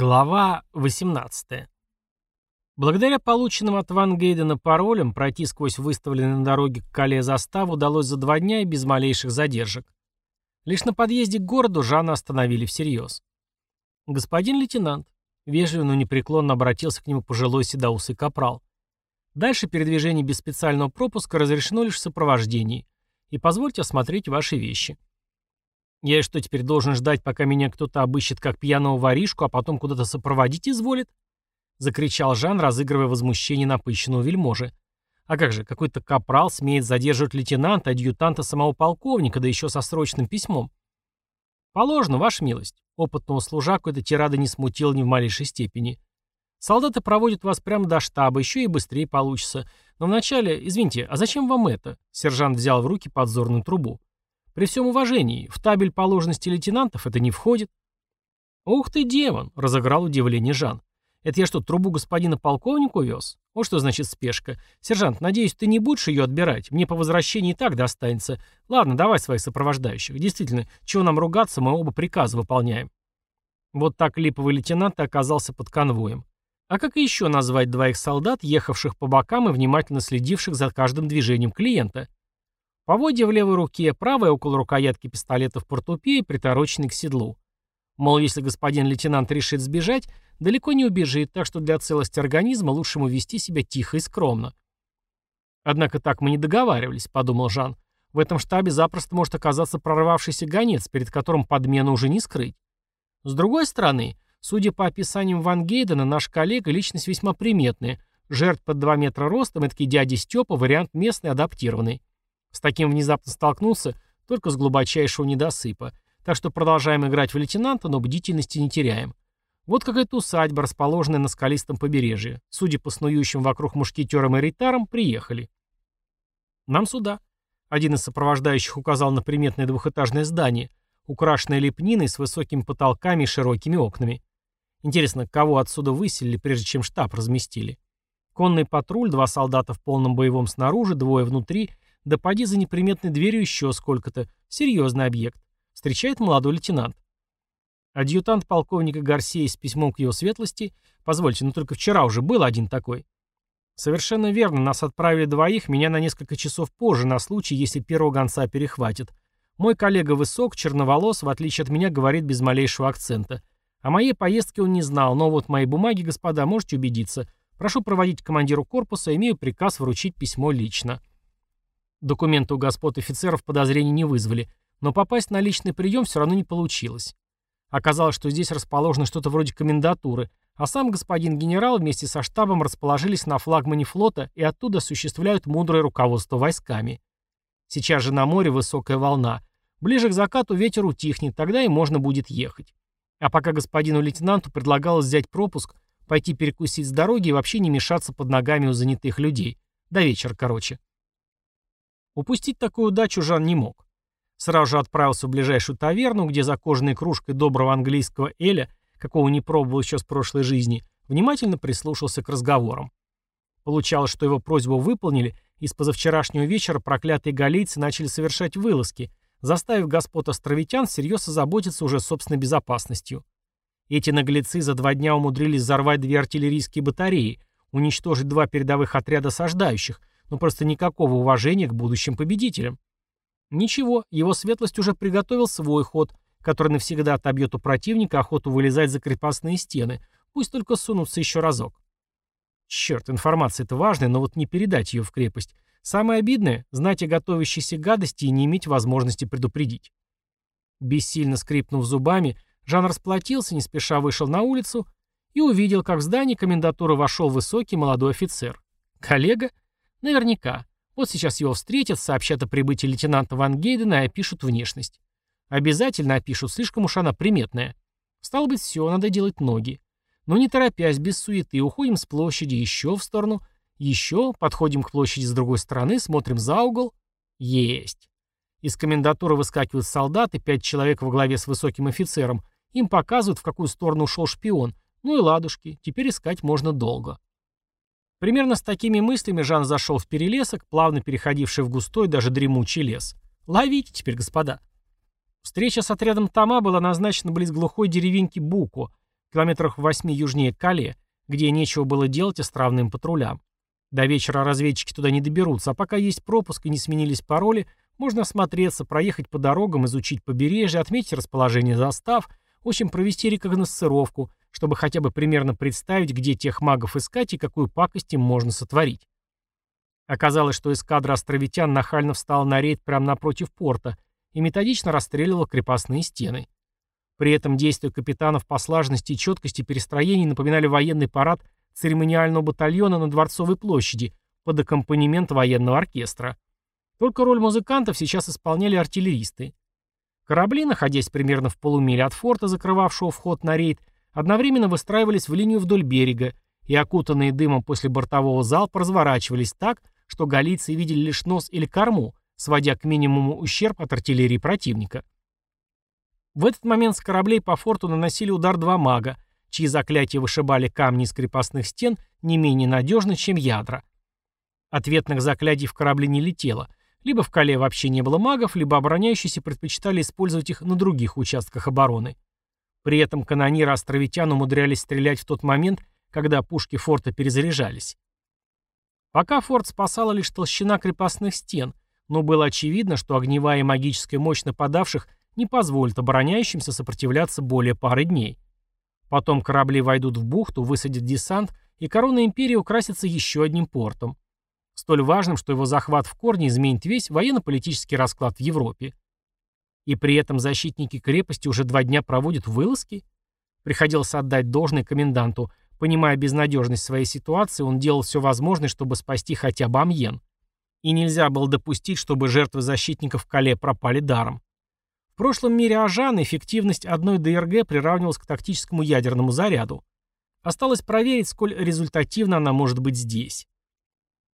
Глава 18. Благодаря полученным от Ван Гейдена паролям пройти сквозь выставленные на дороге к Кале заставу удалось за два дня и без малейших задержек. Лишь на подъезде к городу Жана остановили всерьез. «Господин лейтенант», — вежливо, но непреклонно обратился к нему пожилой седоусый капрал. «Дальше передвижение без специального пропуска разрешено лишь в сопровождении. И позвольте осмотреть ваши вещи». Я что, теперь должен ждать, пока меня кто-то обыщет как пьяного воришку, а потом куда-то сопроводить изволит? Закричал Жан, разыгрывая возмущение напыщенного вельможи. А как же, какой-то капрал смеет задерживать лейтенанта, адъютанта самого полковника, да еще со срочным письмом. Положено, ваша милость. Опытного служаку эта тирада не смутила ни в малейшей степени. Солдаты проводят вас прямо до штаба, еще и быстрее получится. Но вначале, извините, а зачем вам это? Сержант взял в руки подзорную трубу. При всем уважении, в табель положенности лейтенантов это не входит. «Ух ты, демон!» — разыграл удивление Жан. «Это я что, трубу господина полковнику вез? Вот что значит спешка. Сержант, надеюсь, ты не будешь ее отбирать. Мне по возвращении и так достанется. Ладно, давай своих сопровождающих. Действительно, чего нам ругаться, мы оба приказы выполняем». Вот так липовый лейтенант оказался под конвоем. А как еще назвать двоих солдат, ехавших по бокам и внимательно следивших за каждым движением клиента? Поводья в левой руке, правая около рукоятки пистолета в портупее, притороченный к седлу. Мол, если господин лейтенант решит сбежать, далеко не убежит, так что для целости организма лучше ему вести себя тихо и скромно. Однако так мы не договаривались, подумал Жан. В этом штабе запросто может оказаться прорвавшийся гонец, перед которым подмену уже не скрыть. С другой стороны, судя по описаниям Ван Гейдена, наш коллега личность весьма приметная, жертв под 2 метра ростом, эдакий дядя Степа, вариант местный адаптированный. С таким внезапно столкнулся только с глубочайшего недосыпа. Так что продолжаем играть в лейтенанта, но бдительности не теряем. Вот какая-то усадьба, расположенная на скалистом побережье. Судя по снующим вокруг мушкетерам и рейтарам, приехали. Нам сюда. Один из сопровождающих указал на приметное двухэтажное здание, украшенное лепниной с высокими потолками и широкими окнами. Интересно, кого отсюда выселили, прежде чем штаб разместили? Конный патруль, два солдата в полном боевом снаружи, двое внутри да поди за неприметной дверью еще сколько-то. Серьезный объект. Встречает молодой лейтенант. Адъютант полковника Гарсия с письмом к его светлости. Позвольте, но только вчера уже был один такой. Совершенно верно, нас отправили двоих, меня на несколько часов позже, на случай, если первого гонца перехватит. Мой коллега высок, черноволос, в отличие от меня, говорит без малейшего акцента. О моей поездке он не знал, но вот мои бумаги, господа, можете убедиться. Прошу проводить командиру корпуса, имею приказ вручить письмо лично. Документы у господ офицеров подозрений не вызвали, но попасть на личный прием все равно не получилось. Оказалось, что здесь расположено что-то вроде комендатуры, а сам господин генерал вместе со штабом расположились на флагмане флота и оттуда осуществляют мудрое руководство войсками. Сейчас же на море высокая волна. Ближе к закату ветер утихнет, тогда и можно будет ехать. А пока господину лейтенанту предлагалось взять пропуск, пойти перекусить с дороги и вообще не мешаться под ногами у занятых людей. До вечера, короче. Упустить такую удачу Жан не мог. Сразу же отправился в ближайшую таверну, где за кожаной кружкой доброго английского эля, какого не пробовал еще с прошлой жизни, внимательно прислушался к разговорам. Получалось, что его просьбу выполнили, и с позавчерашнего вечера проклятые галийцы начали совершать вылазки, заставив господ островитян всерьез озаботиться уже собственной безопасностью. Эти наглецы за два дня умудрились взорвать две артиллерийские батареи, уничтожить два передовых отряда осаждающих, но просто никакого уважения к будущим победителям. Ничего, его светлость уже приготовил свой ход, который навсегда отобьет у противника охоту вылезать за крепостные стены, пусть только сунутся еще разок. Черт, информация-то важная, но вот не передать ее в крепость. Самое обидное — знать о готовящейся гадости и не иметь возможности предупредить. Бессильно скрипнув зубами, Жан расплатился, не спеша вышел на улицу и увидел, как в здание комендатуры вошел высокий молодой офицер. Коллега? Наверняка. Вот сейчас его встретят, сообщат о прибытии лейтенанта Ван Гейдена и опишут внешность. Обязательно опишут, слишком уж она приметная. Стало быть, все, надо делать ноги. Но не торопясь, без суеты, уходим с площади еще в сторону, еще, подходим к площади с другой стороны, смотрим за угол. Есть. Из комендатуры выскакивают солдаты, пять человек во главе с высоким офицером. Им показывают, в какую сторону ушел шпион. Ну и ладушки, теперь искать можно долго. Примерно с такими мыслями Жан зашел в перелесок, плавно переходивший в густой, даже дремучий лес. Ловите теперь, господа. Встреча с отрядом Тома была назначена близ глухой деревеньки Буко, километрах в восьми южнее Кале, где нечего было делать островным патрулям. До вечера разведчики туда не доберутся, а пока есть пропуск и не сменились пароли, можно осмотреться, проехать по дорогам, изучить побережье, отметить расположение застав, в общем, провести рекогносцировку, чтобы хотя бы примерно представить, где тех магов искать и какую пакость им можно сотворить. Оказалось, что эскадра островитян нахально встала на рейд прямо напротив порта и методично расстреливала крепостные стены. При этом действия капитанов по слаженности и четкости перестроений напоминали военный парад церемониального батальона на Дворцовой площади под аккомпанемент военного оркестра. Только роль музыкантов сейчас исполняли артиллеристы. Корабли, находясь примерно в полумиле от форта, закрывавшего вход на рейд, одновременно выстраивались в линию вдоль берега и, окутанные дымом после бортового залпа, разворачивались так, что галийцы видели лишь нос или корму, сводя к минимуму ущерб от артиллерии противника. В этот момент с кораблей по форту наносили удар два мага, чьи заклятия вышибали камни из крепостных стен не менее надежно, чем ядра. Ответных заклятий в корабле не летело, либо в Кале вообще не было магов, либо обороняющиеся предпочитали использовать их на других участках обороны. При этом канониры островитян умудрялись стрелять в тот момент, когда пушки форта перезаряжались. Пока форт спасала лишь толщина крепостных стен, но было очевидно, что огневая и магическая мощь нападавших не позволит обороняющимся сопротивляться более пары дней. Потом корабли войдут в бухту, высадят десант, и корона империи украсится еще одним портом столь важным, что его захват в корне изменит весь военно-политический расклад в Европе. И при этом защитники крепости уже два дня проводят вылазки? Приходилось отдать должное коменданту. Понимая безнадежность своей ситуации, он делал все возможное, чтобы спасти хотя бы Амьен. И нельзя было допустить, чтобы жертвы защитников Кале пропали даром. В прошлом мире Ажан эффективность одной ДРГ приравнивалась к тактическому ядерному заряду. Осталось проверить, сколь результативно она может быть здесь.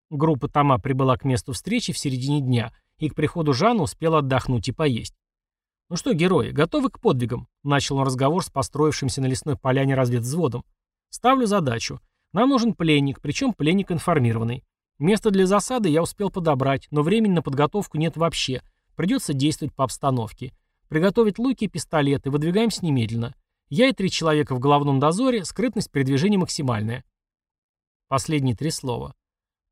Группа Тома прибыла к месту встречи в середине дня и к приходу Жана успела отдохнуть и поесть. «Ну что, герои, готовы к подвигам?» — начал он разговор с построившимся на лесной поляне разведвзводом. «Ставлю задачу. Нам нужен пленник, причем пленник информированный. Место для засады я успел подобрать, но времени на подготовку нет вообще. Придется действовать по обстановке. Приготовить луки и пистолеты, выдвигаемся немедленно. Я и три человека в головном дозоре, скрытность передвижения максимальная». Последние три слова.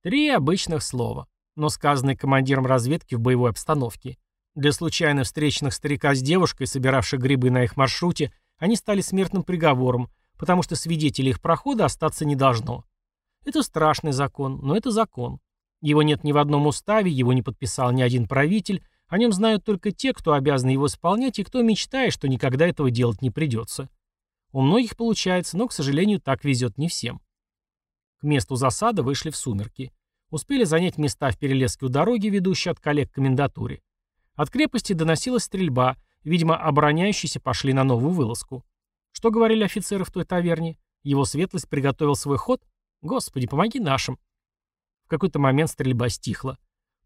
Три обычных слова, но сказанные командиром разведки в боевой обстановке. Для случайно встреченных старика с девушкой, собиравших грибы на их маршруте, они стали смертным приговором, потому что свидетелей их прохода остаться не должно. Это страшный закон, но это закон. Его нет ни в одном уставе, его не подписал ни один правитель, о нем знают только те, кто обязан его исполнять и кто мечтает, что никогда этого делать не придется. У многих получается, но, к сожалению, так везет не всем. К месту засады вышли в сумерки. Успели занять места в перелеске у дороги, ведущей от коллег к комендатуре. От крепости доносилась стрельба, видимо, обороняющиеся пошли на новую вылазку. Что говорили офицеры в той таверне? Его светлость приготовил свой ход? Господи, помоги нашим. В какой-то момент стрельба стихла.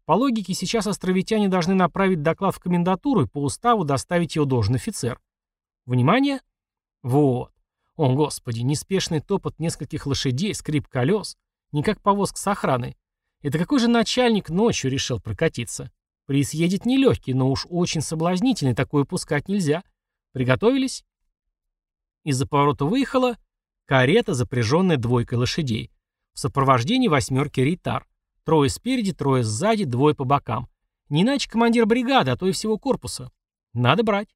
По логике, сейчас островитяне должны направить доклад в комендатуру и по уставу доставить его должен офицер. Внимание! Вот. О, господи, неспешный топот нескольких лошадей, скрип колес. Не как повозка с охраной. Это какой же начальник ночью решил прокатиться? Приз едет нелегкий, но уж очень соблазнительный, такое пускать нельзя. Приготовились? Из-за поворота выехала карета, запряженная двойкой лошадей. В сопровождении восьмерки рейтар. Трое спереди, трое сзади, двое по бокам. Не иначе командир бригады, а то и всего корпуса. Надо брать.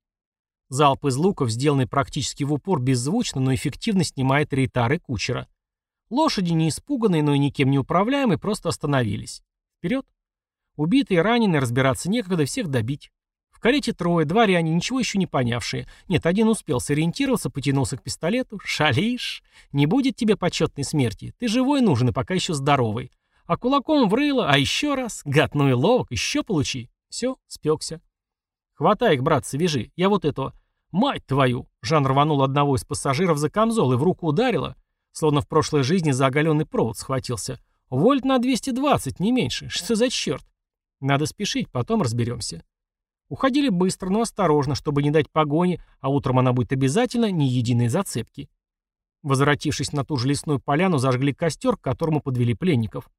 Залп из луков, сделанный практически в упор, беззвучно, но эффективно снимает рейтары кучера. Лошади, не испуганные, но и никем не управляемые, просто остановились. Вперед. Убитые и раненые, разбираться некогда, всех добить. В карете трое, дворяне, ничего еще не понявшие. Нет, один успел сориентироваться, потянулся к пистолету. Шалишь. Не будет тебе почетной смерти. Ты живой нужен и пока еще здоровый. А кулаком в рыло, а еще раз. Гад, ну и ловок, еще получи. Все, спекся. Хватай их, братцы, вяжи. Я вот этого. «Мать твою!» Жан рванул одного из пассажиров за камзол и в руку ударило, словно в прошлой жизни за оголенный провод схватился. «Вольт на 220, не меньше. Что за черт?» «Надо спешить, потом разберемся». Уходили быстро, но осторожно, чтобы не дать погони, а утром она будет обязательно, ни единой зацепки. Возвратившись на ту же лесную поляну, зажгли костер, к которому подвели пленников.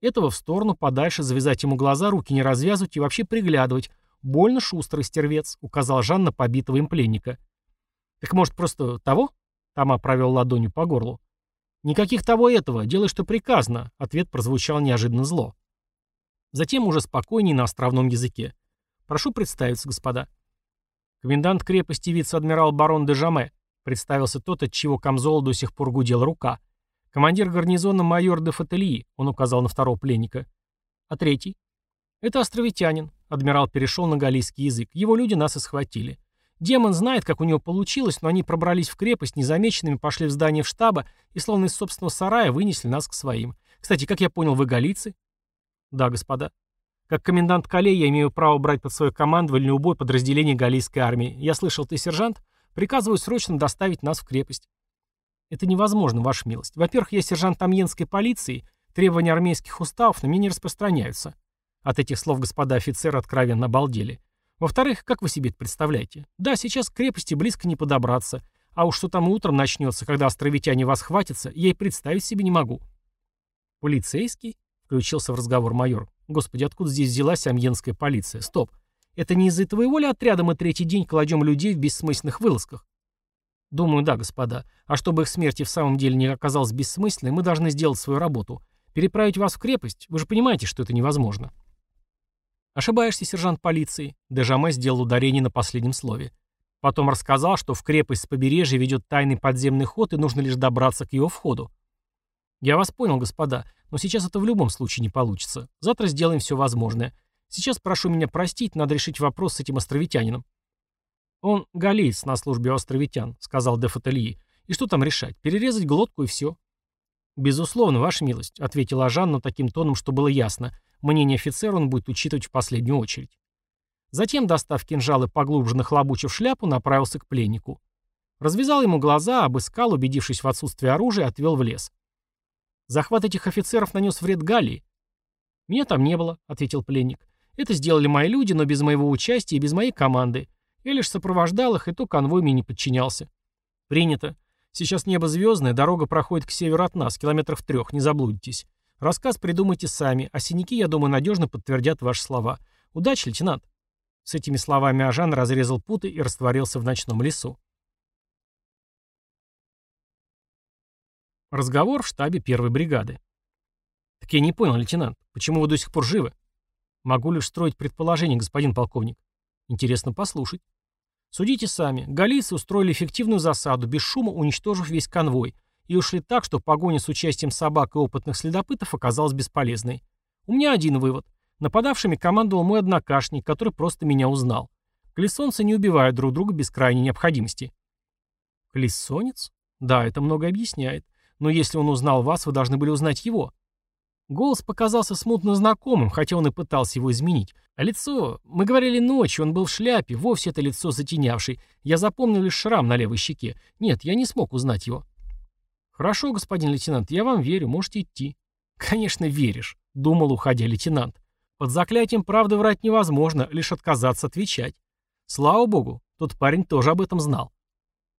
Этого в сторону, подальше, завязать ему глаза, руки не развязывать и вообще приглядывать, «Больно шустрый стервец», — указал Жан на побитого им пленника. «Так может, просто того?» Тома провел ладонью по горлу. «Никаких того этого, делай, что приказано», — ответ прозвучал неожиданно зло. Затем уже спокойнее на островном языке. «Прошу представиться, господа». «Комендант крепости вице-адмирал барон де Жаме», — представился тот, от чего камзол до сих пор гудела рука. «Командир гарнизона майор де Фательи», — он указал на второго пленника. «А третий?» «Это островитянин», — адмирал перешел на галийский язык. «Его люди нас и схватили. Демон знает, как у него получилось, но они пробрались в крепость, незамеченными пошли в здание в штаба и словно из собственного сарая вынесли нас к своим. Кстати, как я понял, вы галийцы? Да, господа. Как комендант Кале я имею право брать под свое командование любое подразделение галийской армии. Я слышал, ты сержант? Приказываю срочно доставить нас в крепость. Это невозможно, ваша милость. Во-первых, я сержант Амьенской полиции, требования армейских уставов на меня не распространяются. От этих слов господа офицеры откровенно обалдели. Во-вторых, как вы себе это представляете? Да, сейчас к крепости близко не подобраться, а уж что там утром начнется, когда островитяне вас хватятся, я и представить себе не могу. Полицейский? Включился в разговор майор. Господи, откуда здесь взялась амьенская полиция? Стоп. Это не из-за твоего ли отряда мы третий день кладем людей в бессмысленных вылазках? Думаю, да, господа. А чтобы их смерть в самом деле не оказалась бессмысленной, мы должны сделать свою работу. Переправить вас в крепость? Вы же понимаете, что это невозможно. «Ошибаешься, сержант полиции», — Дежаме сделал ударение на последнем слове. Потом рассказал, что в крепость с побережья ведет тайный подземный ход и нужно лишь добраться к его входу. «Я вас понял, господа, но сейчас это в любом случае не получится. Завтра сделаем все возможное. Сейчас прошу меня простить, надо решить вопрос с этим островитянином». «Он галеец на службе у островитян», — сказал де Фательи. «И что там решать? Перерезать глотку и все». «Безусловно, ваша милость», — ответил Ажан, но таким тоном, что было ясно. Мнение офицера он будет учитывать в последнюю очередь. Затем, достав кинжал и поглубже нахлобучив шляпу, направился к пленнику. Развязал ему глаза, обыскал, убедившись в отсутствии оружия, отвел в лес. Захват этих офицеров нанес вред Галлии. «Меня там не было», — ответил пленник. «Это сделали мои люди, но без моего участия и без моей команды. Я лишь сопровождал их, и то конвой мне не подчинялся». «Принято. Сейчас небо звездное, дорога проходит к северу от нас, километров трех, не заблудитесь. Рассказ придумайте сами, а синяки, я думаю, надежно подтвердят ваши слова. Удачи, лейтенант. С этими словами Ажан разрезал путы и растворился в ночном лесу. Разговор в штабе первой бригады. Так я не понял, лейтенант, почему вы до сих пор живы? Могу лишь строить предположение, господин полковник. Интересно послушать. Судите сами. Галийцы устроили эффективную засаду, без шума уничтожив весь конвой – и ушли так, что погоня с участием собак и опытных следопытов оказалась бесполезной. У меня один вывод. Нападавшими командовал мой однокашник, который просто меня узнал. Колесонцы не убивают друг друга без крайней необходимости. Колесонец? Да, это много объясняет. Но если он узнал вас, вы должны были узнать его. Голос показался смутно знакомым, хотя он и пытался его изменить. А лицо... Мы говорили ночью, он был в шляпе, вовсе это лицо затенявший. Я запомнил лишь шрам на левой щеке. Нет, я не смог узнать его. «Хорошо, господин лейтенант, я вам верю, можете идти». «Конечно, веришь», — думал, уходя лейтенант. «Под заклятием правды врать невозможно, лишь отказаться отвечать. Слава богу, тот парень тоже об этом знал».